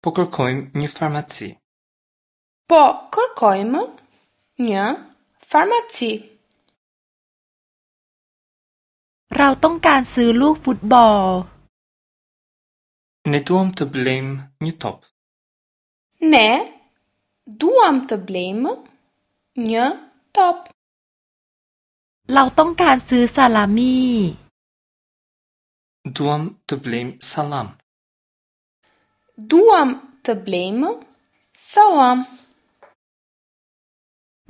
Po kërkojmë një farmaci. Po kërkojmë një farmaci. Rau tong kan sy luk futbol. Ne duam të blejmë një top. Ne duam të blejmë një top. Rau tong kan sy salami. Duam të blejmë salam. Duam të blejmë salam.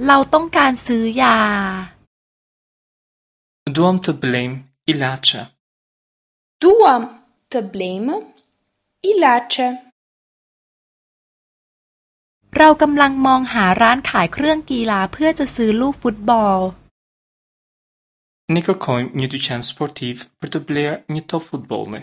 Rau tong kan sy ja. Duam të blejmë ilaçe. Duam të blejmë ilaçe. Rau kam lang mong ha ran khaj krëng kila phya ça sy luk futbol. Ne kërkojmë një dyqan sportiv për të blerë një top futbolli.